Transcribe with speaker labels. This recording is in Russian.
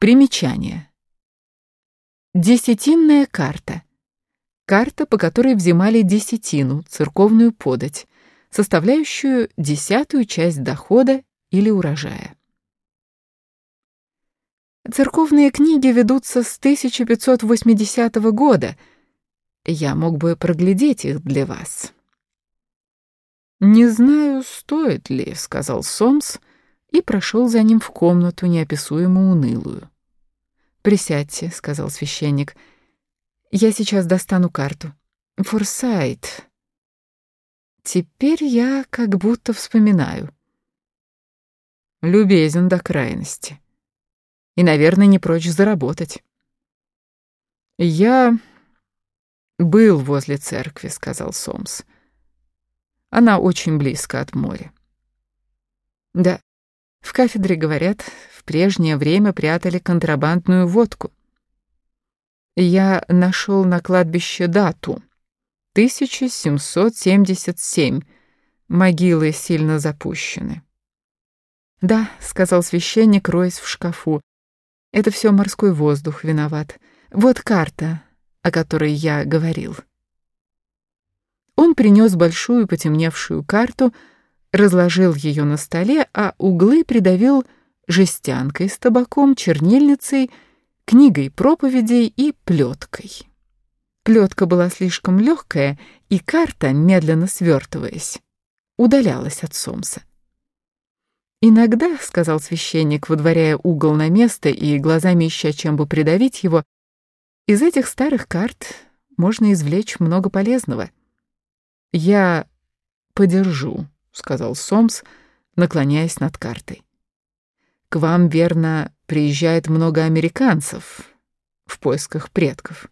Speaker 1: Примечание. Десятинная карта. Карта, по которой взимали десятину, церковную подать, составляющую десятую часть дохода или урожая. Церковные книги ведутся с 1580 года. Я мог бы проглядеть их для вас. «Не знаю, стоит ли», — сказал Сомс, — и прошел за ним в комнату, неописуемо унылую. «Присядьте», — сказал священник. «Я сейчас достану карту. Форсайт. Теперь я как будто вспоминаю. Любезен до крайности. И, наверное, не прочь заработать. Я был возле церкви, сказал Сомс. Она очень близко от моря. Да, в кафедре, говорят, в прежнее время прятали контрабандную водку. Я нашел на кладбище дату. 1777. Могилы сильно запущены. «Да», — сказал священник, роясь в шкафу. «Это все морской воздух виноват. Вот карта, о которой я говорил». Он принес большую потемневшую карту — разложил ее на столе, а углы придавил жестянкой с табаком, чернильницей, книгой проповедей и плеткой. Плетка была слишком легкая, и карта, медленно свертываясь, удалялась от Сомса. «Иногда, — сказал священник, выдворяя угол на место и глазами ища, чем бы придавить его, — из этих старых карт можно извлечь много полезного. Я подержу — сказал Сомс, наклоняясь над картой. «К вам, верно, приезжает много американцев в поисках предков».